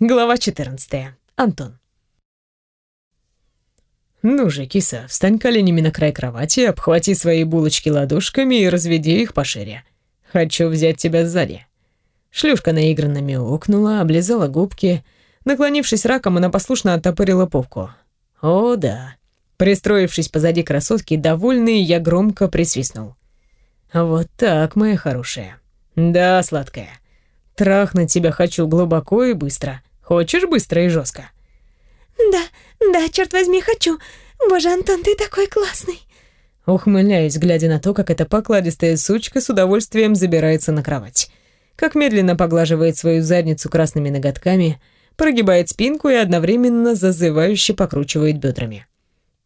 Глава 14. Антон. «Ну же, киса, встань коленями на край кровати, обхвати свои булочки ладошками и разведи их пошире. Хочу взять тебя сзади». Шлюшка наигранно мяукнула, облизала губки. Наклонившись раком, она послушно оттопырила попку. «О, да». Пристроившись позади красотки, довольный, я громко присвистнул. «Вот так, моя хорошая. Да, сладкая. Трахнуть тебя хочу глубоко и быстро. Хочешь быстро и жестко? Да, да, черт возьми, хочу. Боже, Антон, ты такой классный. Ухмыляюсь, глядя на то, как эта покладистая сучка с удовольствием забирается на кровать. Как медленно поглаживает свою задницу красными ноготками, прогибает спинку и одновременно зазывающе покручивает бедрами.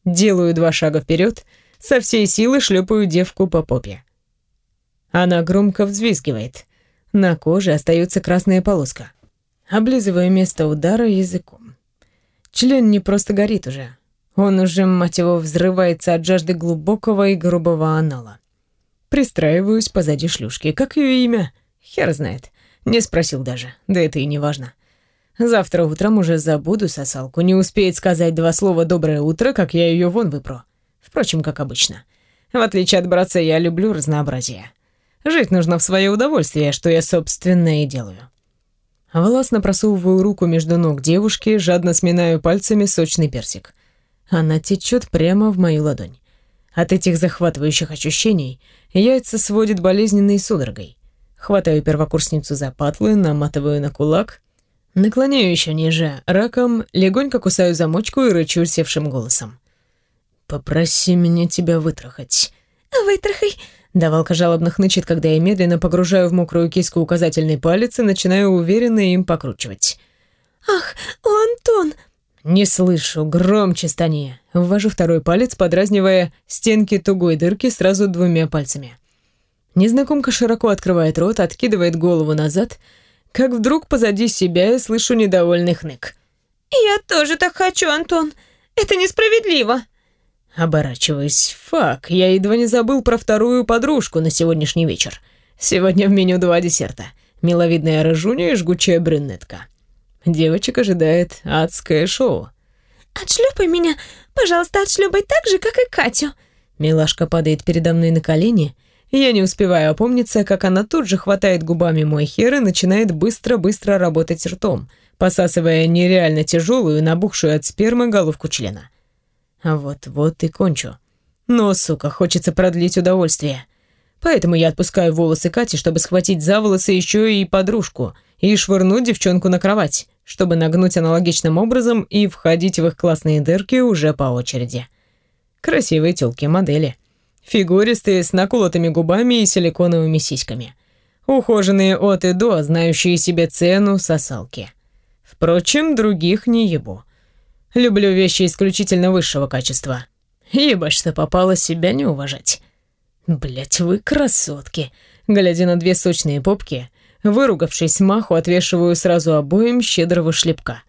Делаю два шага вперед, со всей силы шлепаю девку по попе. Она громко взвизгивает. На коже остается красная полоска. Облизываю место удара языком. Член не просто горит уже. Он уже, мать его, взрывается от жажды глубокого и грубого анала. Пристраиваюсь позади шлюшки. Как ее имя? Хер знает. Не спросил даже. Да это и не важно. Завтра утром уже забуду сосалку. Не успеет сказать два слова «доброе утро», как я ее вон выпру. Впрочем, как обычно. В отличие от братца, я люблю разнообразие. Жить нужно в свое удовольствие, что я, собственно, и делаю. Властно просовываю руку между ног девушки, жадно сминаю пальцами сочный персик. Она течет прямо в мою ладонь. От этих захватывающих ощущений яйца сводит болезненной судорогой. Хватаю первокурсницу за патлы, наматываю на кулак, наклоняю еще ниже, раком, легонько кусаю замочку и рычу севшим голосом. «Попроси меня тебя вытрахать». «Вытрахай», Давалка жалобно хнычет, когда я медленно погружаю в мокрую киску указательный палец и начинаю уверенно им покручивать. «Ах, о, Антон!» «Не слышу, громче стани!» Ввожу второй палец, подразнивая стенки тугой дырки сразу двумя пальцами. Незнакомка широко открывает рот, откидывает голову назад, как вдруг позади себя я слышу недовольный хнык. «Я тоже так хочу, Антон! Это несправедливо!» Оборачиваюсь. Фак, я едва не забыл про вторую подружку на сегодняшний вечер. Сегодня в меню два десерта. Миловидная рыжуня и жгучая брюнетка. Девочек ожидает адское шоу. «Отшлепай меня, пожалуйста, отшлепай так же, как и Катю». Милашка падает передо мной на колени. Я не успеваю опомниться, как она тут же хватает губами мой хер и начинает быстро-быстро работать ртом, посасывая нереально тяжелую, набухшую от спермы головку члена. А вот-вот и кончу. Но, сука, хочется продлить удовольствие. Поэтому я отпускаю волосы Кати, чтобы схватить за волосы еще и подружку и швырнуть девчонку на кровать, чтобы нагнуть аналогичным образом и входить в их классные дырки уже по очереди. Красивые тёлки модели. Фигуристые, с наколотыми губами и силиконовыми сиськами. Ухоженные от и до, знающие себе цену сосалки. Впрочем, других не ебу. Люблю вещи исключительно высшего качества. Ебать, что попало себя не уважать. Блять, вы красотки. Глядя на две сочные попки, выругавшись маху, отвешиваю сразу обоим щедрого шлепка.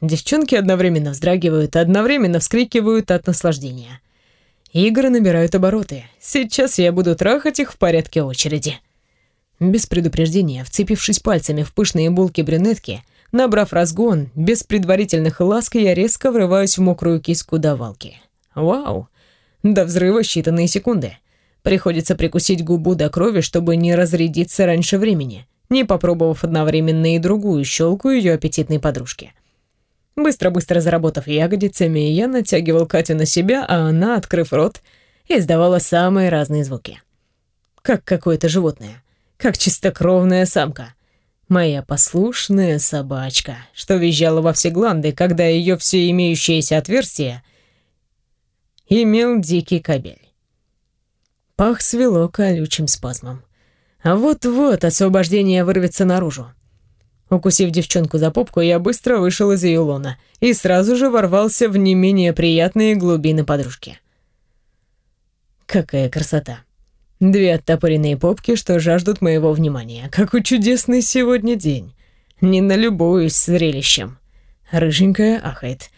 Девчонки одновременно вздрагивают, одновременно вскрикивают от наслаждения. Игры набирают обороты. Сейчас я буду трахать их в порядке очереди. Без предупреждения, вцепившись пальцами в пышные булки брюнетки, Набрав разгон, без предварительных ласк, я резко врываюсь в мокрую киску давалки. Вау! До взрыва считанные секунды. Приходится прикусить губу до крови, чтобы не разрядиться раньше времени, не попробовав одновременно и другую щелку ее аппетитной подружки. Быстро-быстро заработав ягодицами, я натягивал Катю на себя, а она, открыв рот, издавала самые разные звуки. Как какое-то животное. Как чистокровная самка. Моя послушная собачка, что визжала во все гланды, когда ее все имеющееся отверстие имел дикий кабель. Пах свело колючим спазмом. А вот-вот освобождение вырвется наружу. Укусив девчонку за попку, я быстро вышел из ее лона и сразу же ворвался в не менее приятные глубины подружки. Какая красота! Две оттопыренные попки, что жаждут моего внимания. Какой чудесный сегодня день. Не налюбуюсь зрелищем. Рыженькая ахает.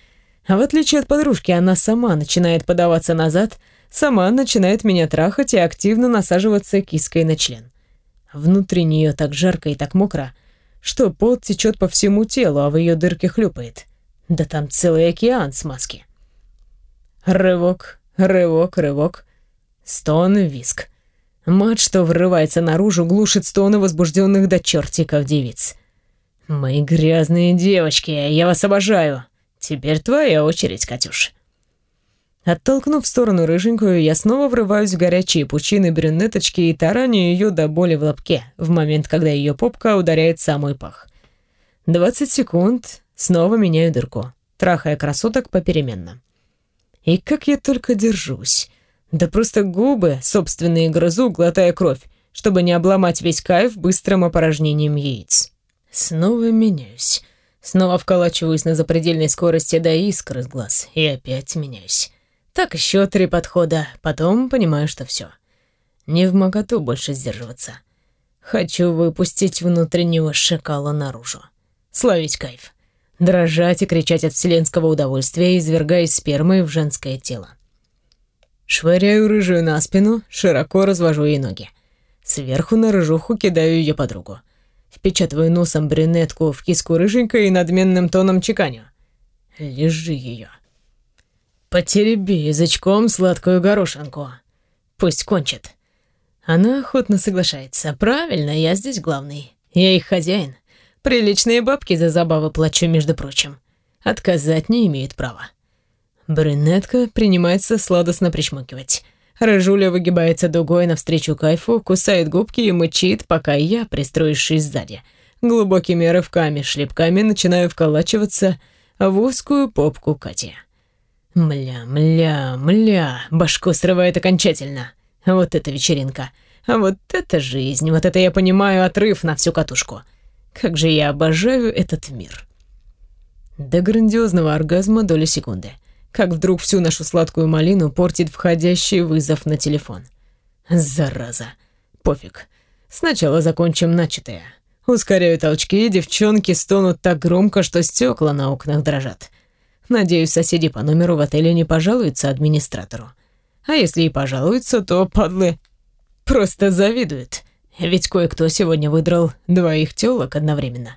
А в отличие от подружки, она сама начинает подаваться назад, сама начинает меня трахать и активно насаживаться киской на член. Внутри нее так жарко и так мокро, что пот течет по всему телу, а в ее дырке хлюпает. Да там целый океан смазки. Рывок, рывок, рывок. Стон, виск. Мать, что врывается наружу, глушит стоны возбужденных до чертиков девиц. «Мои грязные девочки, я вас обожаю. Теперь твоя очередь, Катюш». Оттолкнув в сторону рыженькую, я снова врываюсь в горячие пучины брюнеточки и тараню ее до боли в лобке, в момент, когда ее попка ударяет самый пах. 20 секунд, снова меняю дырку, трахая красоток попеременно. И как я только держусь. Да просто губы собственные грызу, глотая кровь, чтобы не обломать весь кайф быстрым опорожнением яиц. Снова меняюсь. Снова вколачиваюсь на запредельной скорости до искр из глаз. И опять меняюсь. Так еще три подхода, потом понимаю, что все. Не в моготу больше сдерживаться. Хочу выпустить внутреннего шакала наружу. Славить кайф. Дрожать и кричать от вселенского удовольствия, извергаясь спермой в женское тело. Швыряю рыжую на спину, широко развожу ей ноги. Сверху на рыжуху кидаю ее подругу. Впечатываю носом брюнетку в киску рыженькой и надменным тоном чеканю. Лежи ее. Потереби язычком сладкую горошинку. Пусть кончит. Она охотно соглашается. Правильно, я здесь главный. Я их хозяин. Приличные бабки за забавы плачу, между прочим. Отказать не имеет права. Брюнетка принимается сладостно причмокивать. Рыжуля выгибается дугой навстречу кайфу, кусает губки и мычит, пока я, пристроившись сзади, глубокими рывками, шлепками начинаю вколачиваться в узкую попку Кати. Мля, мля, мля, башку срывает окончательно. Вот это вечеринка. А вот это жизнь, вот это я понимаю отрыв на всю катушку. Как же я обожаю этот мир. До грандиозного оргазма доли секунды. Как вдруг всю нашу сладкую малину портит входящий вызов на телефон. Зараза. Пофиг. Сначала закончим начатое. Ускоряю толчки, девчонки стонут так громко, что стекла на окнах дрожат. Надеюсь, соседи по номеру в отеле не пожалуются администратору. А если и пожалуются, то, падлы, просто завидуют. Ведь кое-кто сегодня выдрал двоих тёлок одновременно.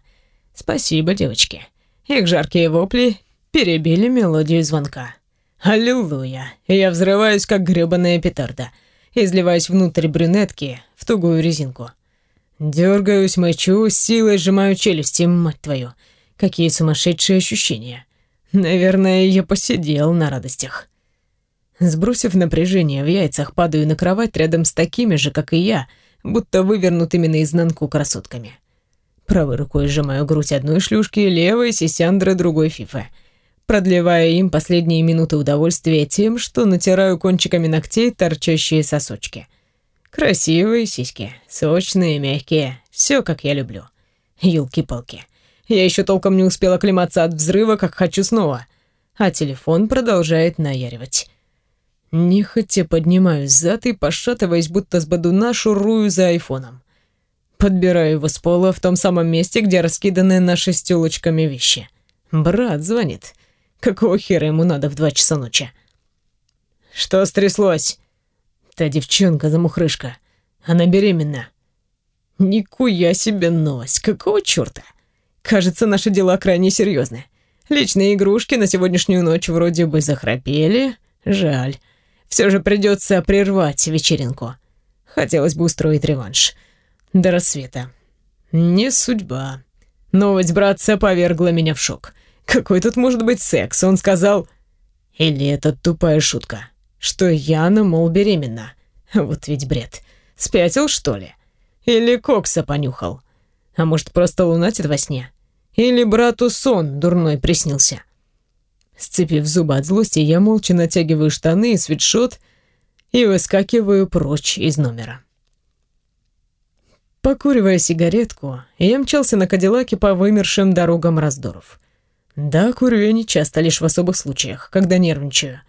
Спасибо, девочки. Их жаркие вопли перебили мелодию звонка. Аллилуйя. Я взрываюсь, как грёбаная петарда. Изливаюсь внутрь брюнетки в тугую резинку. Дергаюсь, мочу, силой сжимаю челюсти, мать твою. Какие сумасшедшие ощущения. Наверное, я посидел на радостях. Сбросив напряжение в яйцах, падаю на кровать рядом с такими же, как и я, будто вывернутыми наизнанку красотками. Правой рукой сжимаю грудь одной шлюшки, левой — сисяндры другой фифы, продлевая им последние минуты удовольствия тем, что натираю кончиками ногтей торчащие сосочки. Красивые сиськи, сочные, мягкие, все как я люблю. Ёлки-палки. Я еще толком не успела оклематься от взрыва, как хочу снова. А телефон продолжает наяривать. Нехотя поднимаюсь зад и, пошатываясь, будто с бодуна, шурую за айфоном. Подбираю его с пола в том самом месте, где раскиданы наши с тёлочками вещи. Брат звонит. Какого хера ему надо в два часа ночи? Что стряслось? Та девчонка-замухрышка. Она беременна. Никуя себе новость. Какого чёрта? Кажется, наши дела крайне серьезны. Личные игрушки на сегодняшнюю ночь вроде бы захрапели. Жаль. Все же придется прервать вечеринку. Хотелось бы устроить реванш. До рассвета. Не судьба. Новость братца повергла меня в шок. Какой тут может быть секс? Он сказал... Или это тупая шутка? Что Яна, мол, беременна. Вот ведь бред. Спятил, что ли? Или кокса понюхал? А может, просто лунатит во сне? Или брату сон дурной приснился? Сцепив зубы от злости, я молча натягиваю штаны и свитшот и выскакиваю прочь из номера. Покуривая сигаретку, я мчался на Кадиллаке по вымершим дорогам раздоров. Да, курю я не часто, лишь в особых случаях, когда нервничаю.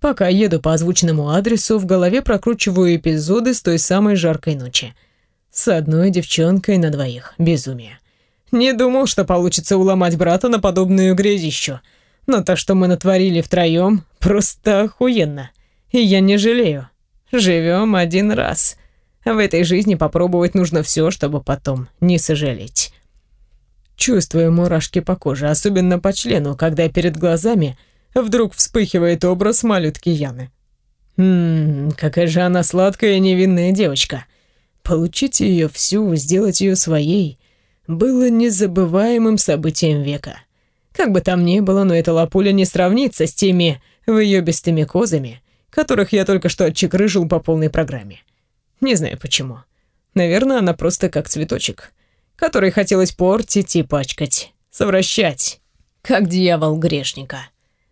Пока еду по озвученному адресу, в голове прокручиваю эпизоды с той самой жаркой ночи — с одной девчонкой на двоих. Безумие. Не думал, что получится уломать брата на подобную грязищу. Но то, что мы натворили втроем, просто охуенно. И я не жалею. Живем один раз. В этой жизни попробовать нужно все, чтобы потом не сожалеть. Чувствуя мурашки по коже, особенно по члену, когда перед глазами вдруг вспыхивает образ малютки Яны. Ммм, какая же она сладкая невинная девочка. Получить ее всю, сделать ее своей, было незабываемым событием века. Как бы там ни было, но эта лапуля не сравнится с теми выебистыми козами, которых я только что отчекрыжил по полной программе. Не знаю почему. Наверное, она просто как цветочек, который хотелось портить и пачкать, совращать, как дьявол грешника.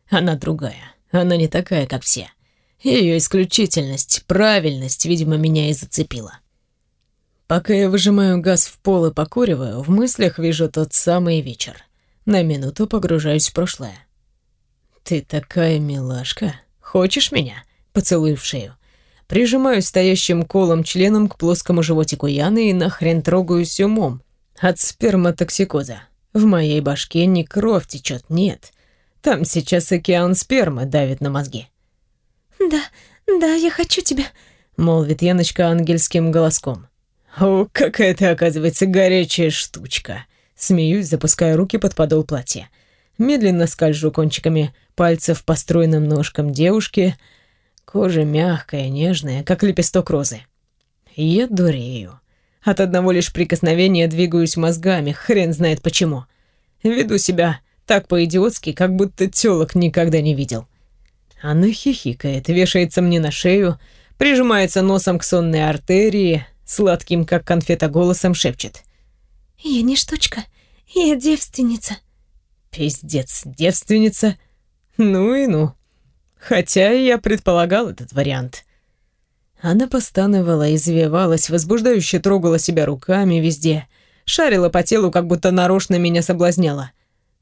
Она другая, она не такая, как все. Ее исключительность, правильность, видимо, меня и зацепила. Пока я выжимаю газ в пол и покуриваю, в мыслях вижу тот самый вечер. На минуту погружаюсь в прошлое. «Ты такая милашка. Хочешь меня?» Поцелуй в шею. Прижимаюсь стоящим колом членом к плоскому животику Яны и нахрен трогаюсь умом. От сперматоксикоза. В моей башке не кровь течет, нет. Там сейчас океан спермы давит на мозги. «Да, да, я хочу тебя», — молвит Яночка ангельским голоском. «О, какая ты, оказывается, горячая штучка!» Смеюсь, запуская руки под подол платья. Медленно скольжу кончиками пальцев по стройным ножкам девушки. Кожа мягкая, нежная, как лепесток розы. Я дурею. От одного лишь прикосновения двигаюсь мозгами, хрен знает почему. Веду себя так по-идиотски, как будто тёлок никогда не видел. Она хихикает, вешается мне на шею, прижимается носом к сонной артерии, сладким, как конфета, голосом шепчет. «Я не штучка, я девственница». «Пиздец, девственница? Ну и ну. Хотя я предполагал этот вариант». Она постановала, извивалась, возбуждающе трогала себя руками везде, шарила по телу, как будто нарочно меня соблазняла.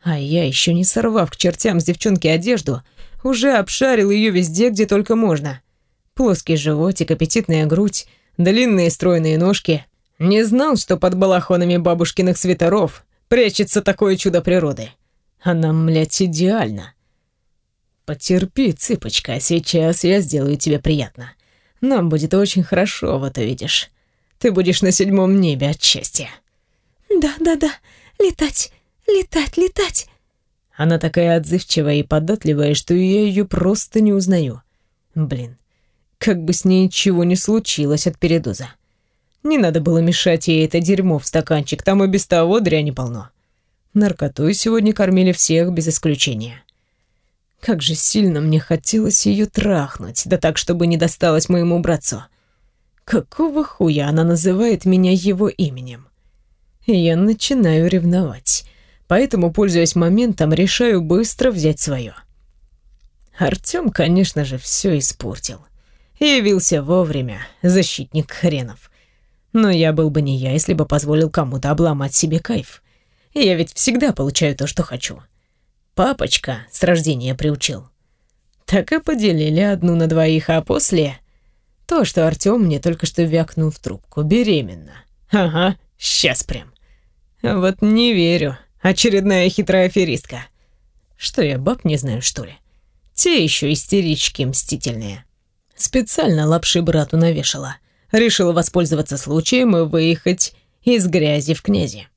А я, еще не сорвав к чертям с девчонки одежду, уже обшарил ее везде, где только можно. Плоский животик, аппетитная грудь, длинные стройные ножки. Не знал, что под балахонами бабушкиных свитеров прячется такое чудо природы. Она, млядь, идеально. Потерпи, цыпочка, сейчас я сделаю тебе приятно. Нам будет очень хорошо, вот увидишь. Ты будешь на седьмом небе от счастья. Да, да, да. Летать, летать, летать. Она такая отзывчивая и податливая, что я ее просто не узнаю. Блин, как бы с ней ничего не случилось от передоза. Не надо было мешать ей это дерьмо в стаканчик, там и без того дряни полно. Наркотой сегодня кормили всех без исключения. Как же сильно мне хотелось ее трахнуть, да так, чтобы не досталось моему братцу. Какого хуя она называет меня его именем? Я начинаю ревновать, поэтому, пользуясь моментом, решаю быстро взять свое. Артём, конечно же, все испортил. Явился вовремя, защитник хренов. Но я был бы не я, если бы позволил кому-то обломать себе кайф. Я ведь всегда получаю то, что хочу. Папочка с рождения приучил. Так и поделили одну на двоих, а после... То, что Артём мне только что вякнул в трубку. Беременна. Ага, сейчас прям. Вот не верю. Очередная хитрая аферистка. Что я, баб не знаю, что ли? Те еще истерички мстительные. Специально лапши брату навешала. Решила воспользоваться случаем и выехать из грязи в князи.